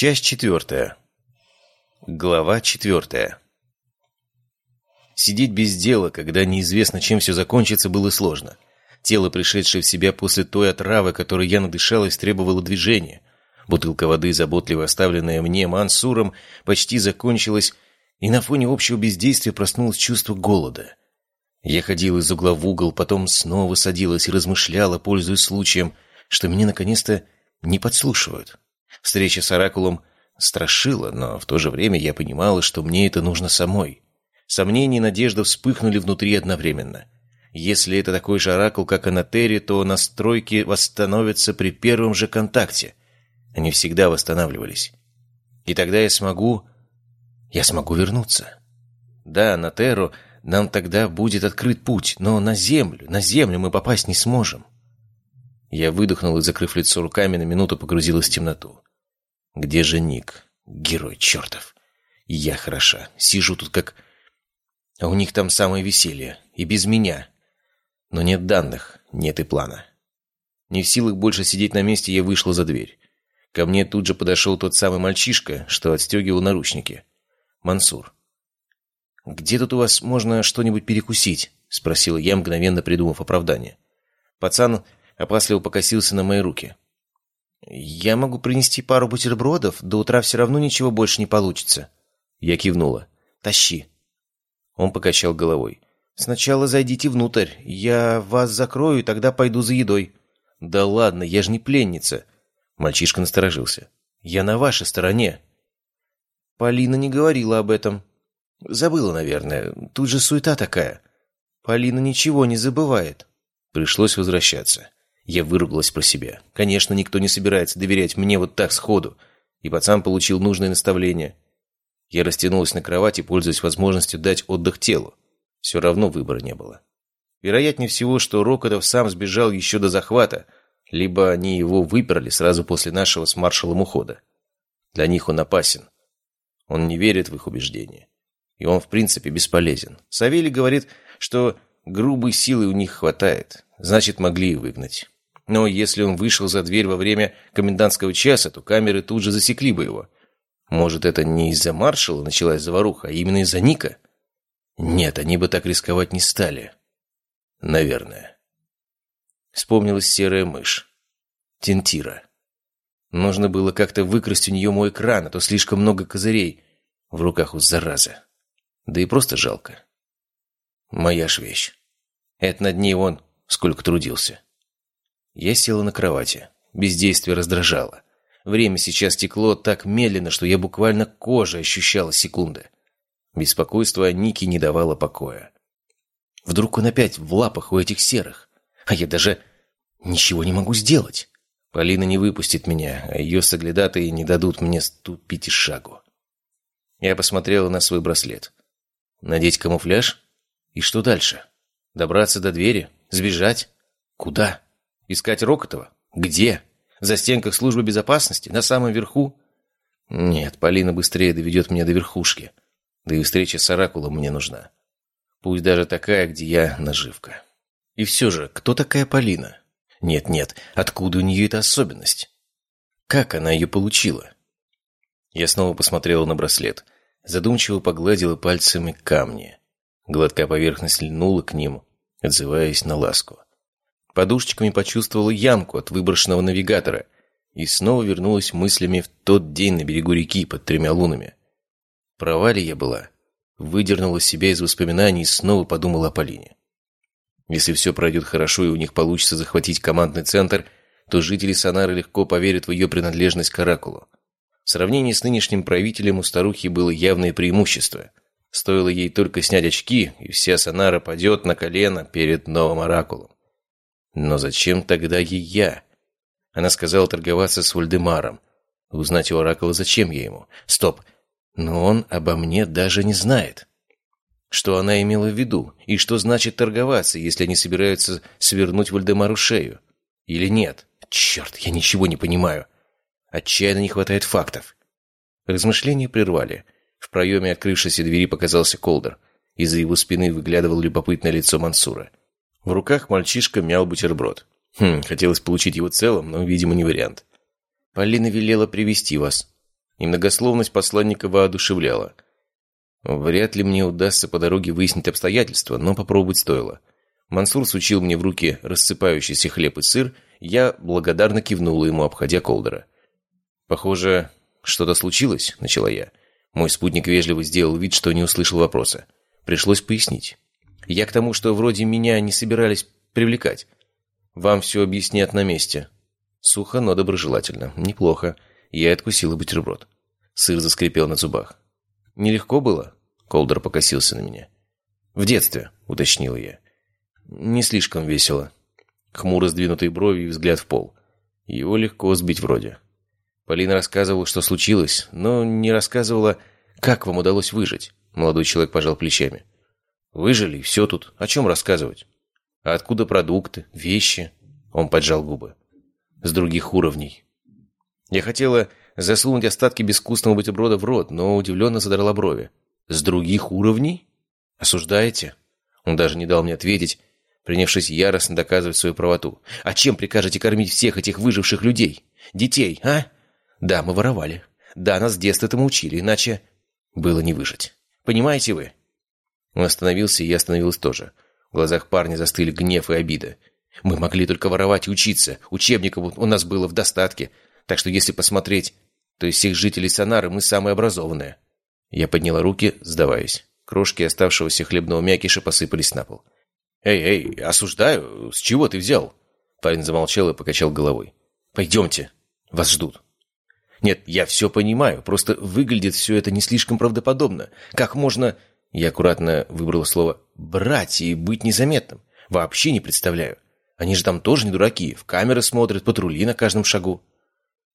Часть четвертая. Глава четвертая. Сидеть без дела, когда неизвестно, чем все закончится, было сложно. Тело, пришедшее в себя после той отравы, которой я надышалась, требовало движения. Бутылка воды, заботливо оставленная мне Мансуром, почти закончилась, и на фоне общего бездействия проснулось чувство голода. Я ходила из угла в угол, потом снова садилась и размышляла, пользуясь случаем, что меня наконец-то не подслушивают. Встреча с Оракулом страшила, но в то же время я понимала, что мне это нужно самой. Сомнения и надежда вспыхнули внутри одновременно. Если это такой же Оракул, как Анатери, то настройки восстановятся при первом же контакте. Они всегда восстанавливались. И тогда я смогу... Я смогу вернуться. Да, на Терру нам тогда будет открыт путь, но на Землю, на Землю мы попасть не сможем. Я выдохнул и, закрыв лицо руками, на минуту погрузилась в темноту. Где же Ник? Герой чертов. Я хороша. Сижу тут как... А у них там самое веселье. И без меня. Но нет данных, нет и плана. Не в силах больше сидеть на месте, я вышла за дверь. Ко мне тут же подошел тот самый мальчишка, что отстегивал наручники. Мансур. «Где тут у вас можно что-нибудь перекусить?» — спросила я, мгновенно придумав оправдание. Пацан опасливо покосился на мои руки. «Я могу принести пару бутербродов, до утра все равно ничего больше не получится». Я кивнула. «Тащи». Он покачал головой. «Сначала зайдите внутрь. Я вас закрою, тогда пойду за едой». «Да ладно, я же не пленница». Мальчишка насторожился. «Я на вашей стороне». Полина не говорила об этом. Забыла, наверное. Тут же суета такая. Полина ничего не забывает. Пришлось возвращаться. Я выругалась про себя. Конечно, никто не собирается доверять мне вот так сходу. И пацан получил нужное наставление. Я растянулась на кровати, пользуясь возможностью дать отдых телу. Все равно выбора не было. Вероятнее всего, что Рокотов сам сбежал еще до захвата, либо они его выперли сразу после нашего с маршалом ухода. Для них он опасен. Он не верит в их убеждения. И он, в принципе, бесполезен. Савелий говорит, что грубой силы у них хватает. Значит, могли и выгнать. Но если он вышел за дверь во время комендантского часа, то камеры тут же засекли бы его. Может, это не из-за маршала началась заваруха, а именно из-за Ника? Нет, они бы так рисковать не стали. Наверное. Вспомнилась серая мышь. Тентира. Нужно было как-то выкрасть у нее мой кран, а то слишком много козырей в руках у зараза. Да и просто жалко. Моя ж вещь. Это над ней он сколько трудился. Я села на кровати. Бездействие раздражало. Время сейчас текло так медленно, что я буквально кожей ощущала секунды. Беспокойство о не давало покоя. Вдруг он опять в лапах у этих серых, а я даже ничего не могу сделать. Полина не выпустит меня, а ее соглядатые не дадут мне ступить и шагу. Я посмотрела на свой браслет. Надеть камуфляж? И что дальше? Добраться до двери? Сбежать? Куда? Искать Рокотова? Где? За стенках службы безопасности? На самом верху? Нет, Полина быстрее доведет меня до верхушки. Да и встреча с Оракулом мне нужна. Пусть даже такая, где я наживка. И все же, кто такая Полина? Нет-нет, откуда у нее эта особенность? Как она ее получила? Я снова посмотрела на браслет. Задумчиво погладила пальцами камни. Гладкая поверхность льнула к ним, отзываясь на ласку. Подушечками почувствовала ямку от выброшенного навигатора и снова вернулась мыслями в тот день на берегу реки под тремя лунами. Права ли я была? Выдернула себя из воспоминаний и снова подумала о Полине. Если все пройдет хорошо и у них получится захватить командный центр, то жители Сонары легко поверят в ее принадлежность к Оракулу. В сравнении с нынешним правителем у старухи было явное преимущество. Стоило ей только снять очки, и вся Сонара падет на колено перед новым Оракулом. Но зачем тогда ей я? Она сказала торговаться с Вальдемаром. Узнать у Оракула, зачем я ему? Стоп! Но он обо мне даже не знает. Что она имела в виду? И что значит торговаться, если они собираются свернуть Вальдемару шею? Или нет? Черт, я ничего не понимаю. Отчаянно не хватает фактов. Размышления прервали. В проеме открывшейся двери показался Колдер. Из-за его спины выглядывало любопытное лицо Мансура. В руках мальчишка мял бутерброд. Хм, хотелось получить его целым, но, видимо, не вариант. Полина велела привести вас. Немногословность посланника воодушевляла. Вряд ли мне удастся по дороге выяснить обстоятельства, но попробовать стоило. Мансур сучил мне в руки рассыпающийся хлеб и сыр, я благодарно кивнула ему, обходя Колдера. «Похоже, что-то случилось», — начала я. Мой спутник вежливо сделал вид, что не услышал вопроса. Пришлось пояснить. «Я к тому, что вроде меня не собирались привлекать. Вам все объяснят на месте». Сухо, но доброжелательно. Неплохо. Я откусила бутерброд. Сыр заскрипел на зубах. «Нелегко было?» Колдер покосился на меня. «В детстве», — уточнил я. «Не слишком весело». Хмуро сдвинутые брови и взгляд в пол. Его легко сбить вроде. Полина рассказывала, что случилось, но не рассказывала, как вам удалось выжить. Молодой человек пожал плечами. «Выжили, все тут. О чем рассказывать? А откуда продукты, вещи?» Он поджал губы. «С других уровней». Я хотела засунуть остатки безвкусного бутерброда в рот, но удивленно задрала брови. «С других уровней? Осуждаете?» Он даже не дал мне ответить, принявшись яростно доказывать свою правоту. «А чем прикажете кормить всех этих выживших людей? Детей, а?» Да, мы воровали. Да, нас с детства этому учили, иначе было не выжить. Понимаете вы? Он остановился, и я остановилась тоже. В глазах парня застыли гнев и обида. Мы могли только воровать и учиться. Учебников у нас было в достатке. Так что если посмотреть, то из всех жителей Сонары мы самые образованные. Я подняла руки, сдаваясь. Крошки оставшегося хлебного мякиша посыпались на пол. «Эй, эй, осуждаю. С чего ты взял?» Парень замолчал и покачал головой. «Пойдемте. Вас ждут». Нет, я все понимаю, просто выглядит все это не слишком правдоподобно. Как можно... Я аккуратно выбрал слово «брать» и быть незаметным. Вообще не представляю. Они же там тоже не дураки. В камеры смотрят, патрули на каждом шагу.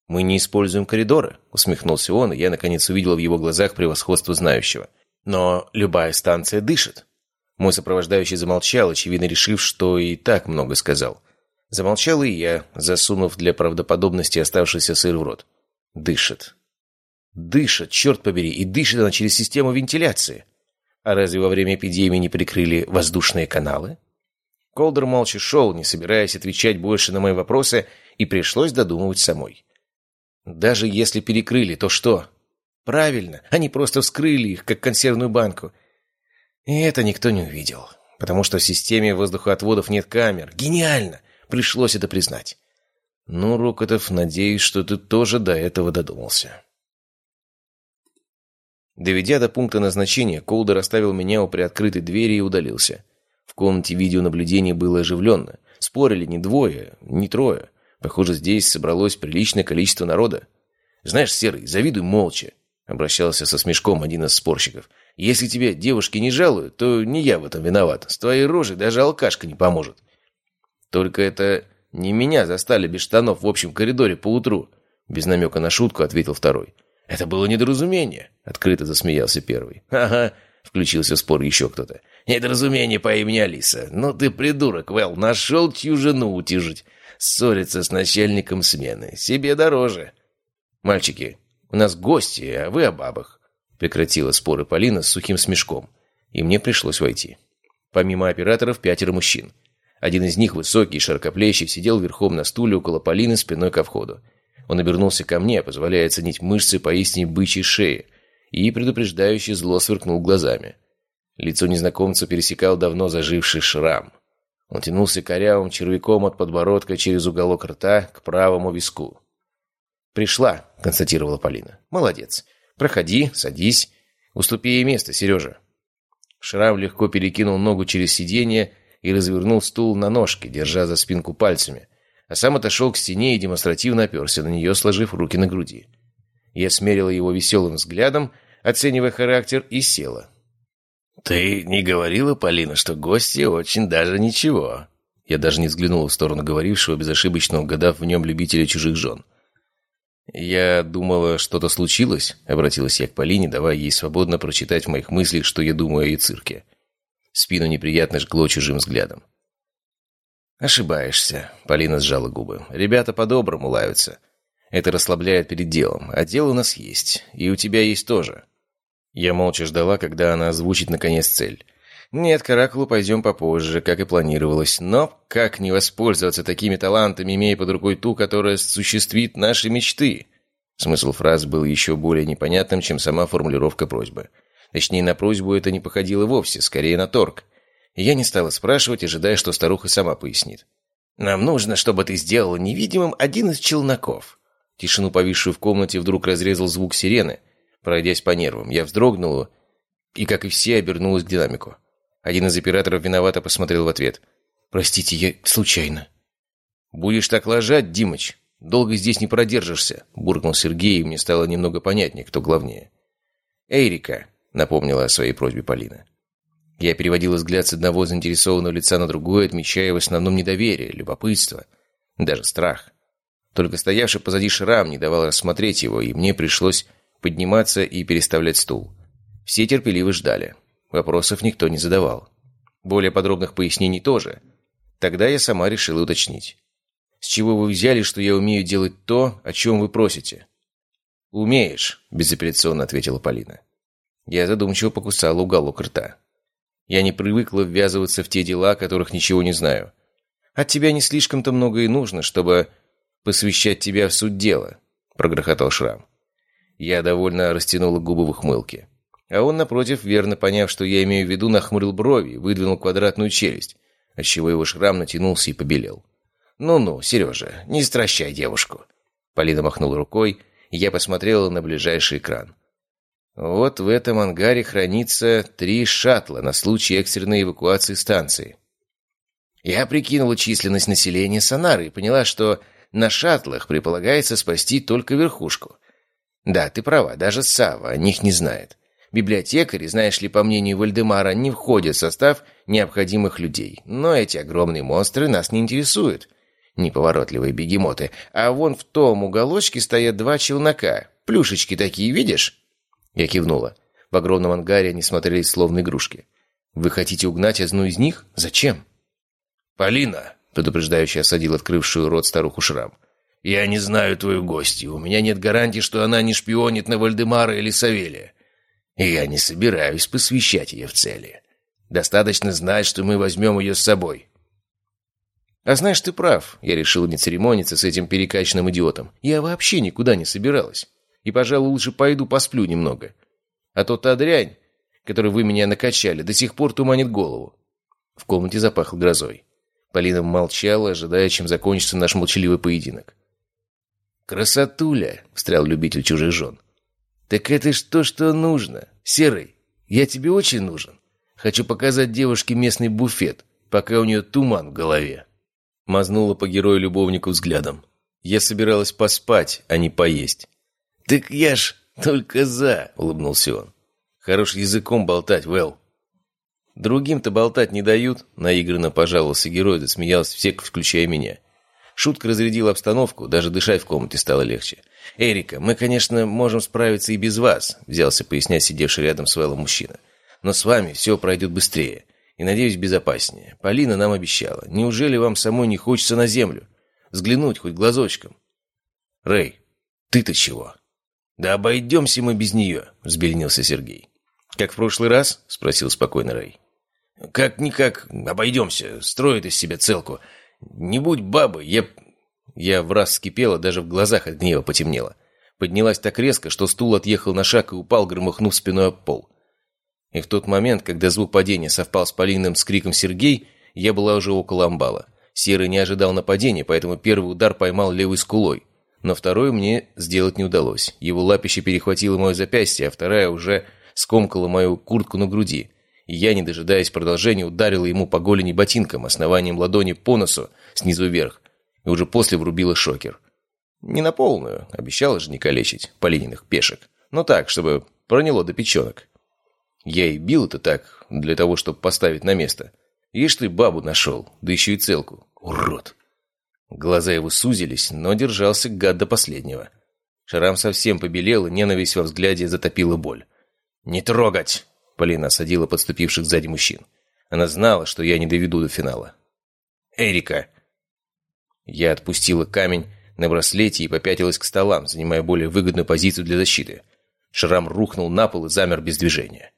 «Мы не используем коридоры», — усмехнулся он, и я, наконец, увидел в его глазах превосходство знающего. «Но любая станция дышит». Мой сопровождающий замолчал, очевидно решив, что и так много сказал. Замолчал и я, засунув для правдоподобности оставшийся сыр в рот. Дышит. Дышит, черт побери, и дышит она через систему вентиляции. А разве во время эпидемии не прикрыли воздушные каналы? Колдер молча шел, не собираясь отвечать больше на мои вопросы, и пришлось додумывать самой. Даже если перекрыли, то что? Правильно, они просто вскрыли их, как консервную банку. И это никто не увидел, потому что в системе воздухоотводов нет камер. Гениально! Пришлось это признать. «Ну, Рокотов, надеюсь, что ты тоже до этого додумался». Доведя до пункта назначения, Колдер оставил меня у приоткрытой двери и удалился. В комнате видеонаблюдения было оживленно. Спорили не двое, не трое. Похоже, здесь собралось приличное количество народа. «Знаешь, Серый, завидуй молча», — обращался со смешком один из спорщиков. «Если тебе девушки не жалуют, то не я в этом виноват. С твоей рожей даже алкашка не поможет». «Только это «Не меня застали без штанов в общем коридоре поутру», — без намека на шутку ответил второй. «Это было недоразумение», — открыто засмеялся первый. «Ага», — включился в спор еще кто-то. «Недоразумение по имени Алиса. Ну ты придурок, Вэл, нашел чью жену утяжить. Ссориться с начальником смены. Себе дороже». «Мальчики, у нас гости, а вы о бабах», — прекратила споры Полина с сухим смешком. И мне пришлось войти. Помимо операторов, пятеро мужчин. Один из них, высокий и широкоплечий, сидел верхом на стуле около Полины спиной ко входу. Он обернулся ко мне, позволяя оценить мышцы поистине бычьей шеи, и предупреждающий зло сверкнул глазами. Лицо незнакомца пересекал давно заживший шрам. Он тянулся корявым червяком от подбородка через уголок рта к правому виску. «Пришла», — констатировала Полина. «Молодец. Проходи, садись. Уступи ей место, Сережа». Шрам легко перекинул ногу через сиденье и развернул стул на ножке, держа за спинку пальцами, а сам отошел к стене и демонстративно оперся на нее, сложив руки на груди. Я смерила его веселым взглядом, оценивая характер, и села. «Ты не говорила, Полина, что гости очень даже ничего?» Я даже не взглянул в сторону говорившего, безошибочно угадав в нем любителя чужих жен. «Я думала, что-то случилось», — обратилась я к Полине, давая ей свободно прочитать в моих мыслях, что я думаю о яцирке. Спину неприятно жгло чужим взглядом. «Ошибаешься», — Полина сжала губы. «Ребята по-доброму лаются. Это расслабляет перед делом. А дело у нас есть. И у тебя есть тоже». Я молча ждала, когда она озвучит наконец цель. «Нет, к Оракулу пойдем попозже, как и планировалось. Но как не воспользоваться такими талантами, имея под рукой ту, которая осуществит наши мечты?» Смысл фраз был еще более непонятным, чем сама формулировка просьбы. Точнее, на просьбу это не походило вовсе, скорее на торг. Я не стала спрашивать, ожидая, что старуха сама пояснит. «Нам нужно, чтобы ты сделала невидимым один из челноков». Тишину, повисшую в комнате, вдруг разрезал звук сирены, пройдясь по нервам. Я вздрогнула и, как и все, обернулась к динамику. Один из операторов виновато посмотрел в ответ. «Простите, я случайно». «Будешь так ложать, Димыч, долго здесь не продержишься», — буркнул Сергей, и мне стало немного понятнее, кто главнее. «Эйрика», — напомнила о своей просьбе Полина. Я переводила взгляд с одного заинтересованного лица на другое, отмечая в основном недоверие, любопытство, даже страх. Только стоявший позади шрам не давал рассмотреть его, и мне пришлось подниматься и переставлять стул. Все терпеливо ждали. Вопросов никто не задавал. Более подробных пояснений тоже. Тогда я сама решила уточнить. «С чего вы взяли, что я умею делать то, о чем вы просите?» «Умеешь», — безапелляционно ответила Полина. Я задумчиво покусала уголок рта. Я не привыкла ввязываться в те дела, которых ничего не знаю. От тебя не слишком-то много и нужно, чтобы посвящать тебя в суть дела», — прогрохотал Шрам. Я довольно растянула губы в ухмылке. А он, напротив, верно поняв, что я имею в виду, нахмурил брови выдвинул квадратную челюсть, отчего его шрам натянулся и побелел. «Ну-ну, Сережа, не стращай девушку». Полина махнула рукой, и я посмотрела на ближайший экран. Вот в этом ангаре хранится три шаттла на случай экстренной эвакуации станции. Я прикинула численность населения Сонары и поняла, что на шаттлах предполагается спасти только верхушку. Да, ты права, даже Сава о них не знает. Библиотекари, знаешь ли, по мнению Вальдемара, не входят в состав необходимых людей. Но эти огромные монстры нас не интересуют. Неповоротливые бегемоты. А вон в том уголочке стоят два челнока. Плюшечки такие, видишь? Я кивнула. В огромном ангаре они смотрелись словно игрушки. «Вы хотите угнать одну из них? Зачем?» «Полина!» — предупреждающе осадил открывшую рот старуху Шрам. «Я не знаю твою гостью. У меня нет гарантии, что она не шпионит на Вальдемара или Савелия. И я не собираюсь посвящать ее в цели. Достаточно знать, что мы возьмем ее с собой». «А знаешь, ты прав. Я решил не церемониться с этим перекачанным идиотом. Я вообще никуда не собиралась. И, пожалуй, лучше пойду посплю немного. А то та дрянь, которой вы меня накачали, до сих пор туманит голову». В комнате запахло грозой. Полина молчала, ожидая, чем закончится наш молчаливый поединок. «Красотуля!» — встрял любитель чужих жен. «Так это ж то, что нужно. Серый, я тебе очень нужен. Хочу показать девушке местный буфет, пока у нее туман в голове». Мазнула по герою-любовнику взглядом. Я собиралась поспать, а не поесть. «Так я ж только за!» — улыбнулся он. «Хорош языком болтать, Вэл». «Другим-то болтать не дают», — наигранно пожаловался герой, засмеялся все, включая меня. Шутка разрядила обстановку, даже дышать в комнате стало легче. «Эрика, мы, конечно, можем справиться и без вас», — взялся пояснять сидевший рядом с Вэллом мужчина. «Но с вами все пройдет быстрее и, надеюсь, безопаснее. Полина нам обещала. Неужели вам самой не хочется на землю? Взглянуть хоть глазочком?» «Рэй, ты-то чего?» «Да обойдемся мы без нее», — взбеленился Сергей. «Как в прошлый раз?» — спросил спокойно Рэй. «Как-никак обойдемся, строит из себя целку. Не будь бабы, я...» Я в раз скипела, даже в глазах от гнева потемнело. Поднялась так резко, что стул отъехал на шаг и упал, громыхнув спиной об пол. И в тот момент, когда звук падения совпал с Полиным с криком «Сергей!», я была уже около амбала. Серый не ожидал нападения, поэтому первый удар поймал левой скулой но вторую мне сделать не удалось. Его лапище перехватило мое запястье, а вторая уже скомкала мою куртку на груди. И я, не дожидаясь продолжения, ударила ему по голени ботинком, основанием ладони по носу, снизу вверх, и уже после врубила шокер. Не на полную, обещала же не калечить полининых пешек, но так, чтобы проняло до печенок. Я и бил это так, для того, чтобы поставить на место. Ишь ты бабу нашел, да еще и целку. Урод! Глаза его сузились, но держался гад до последнего. Шрам совсем побелел, и ненависть во взгляде затопила боль. «Не трогать!» — Полина осадила подступивших сзади мужчин. Она знала, что я не доведу до финала. «Эрика!» Я отпустила камень на браслете и попятилась к столам, занимая более выгодную позицию для защиты. Шрам рухнул на пол и замер без движения.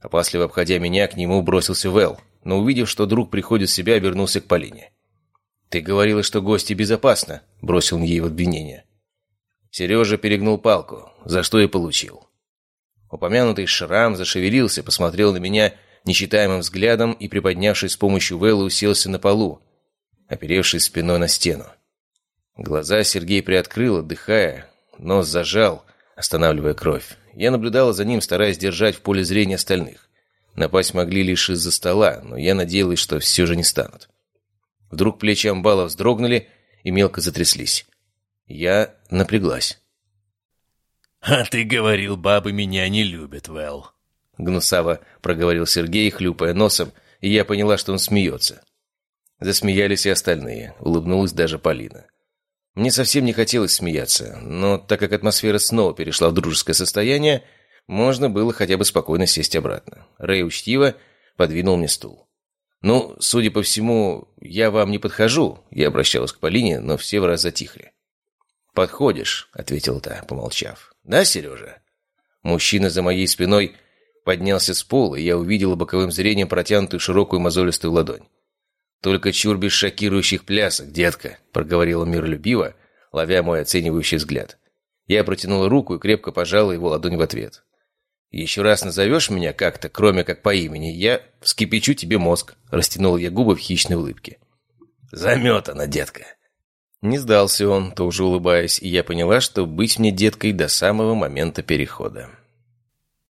Опасливо обходя меня, к нему бросился Вэл, но увидев, что друг приходит в себя, обернулся к Полине. «Ты говорила, что гости безопасно», — бросил он ей в обвинение. Сережа перегнул палку, за что и получил. Упомянутый шрам зашевелился, посмотрел на меня нечитаемым взглядом и, приподнявшись с помощью Вэлла, уселся на полу, оперевшись спиной на стену. Глаза Сергей приоткрыл, отдыхая, нос зажал, останавливая кровь. Я наблюдала за ним, стараясь держать в поле зрения остальных. Напасть могли лишь из-за стола, но я надеялась, что все же не станут. Вдруг плечи амбала вздрогнули и мелко затряслись. Я напряглась. «А ты говорил, бабы меня не любят, Вэл», — гнусаво проговорил Сергей, хлюпая носом, и я поняла, что он смеется. Засмеялись и остальные, улыбнулась даже Полина. Мне совсем не хотелось смеяться, но так как атмосфера снова перешла в дружеское состояние, можно было хотя бы спокойно сесть обратно. Рэй учтиво подвинул мне стул. «Ну, судя по всему, я вам не подхожу», — я обращалась к Полине, но все в раз затихли. «Подходишь», — ответил та, помолчав. «Да, Сережа?» Мужчина за моей спиной поднялся с пола, и я увидела боковым зрением протянутую широкую мозолистую ладонь. «Только чур без шокирующих плясок, детка», — проговорила миролюбиво, ловя мой оценивающий взгляд. Я протянула руку и крепко пожала его ладонь в ответ. «Еще раз назовешь меня как-то, кроме как по имени, я вскипячу тебе мозг», — растянул я губы в хищной улыбке. «Заметана, детка». Не сдался он, тоже улыбаясь, и я поняла, что быть мне деткой до самого момента перехода.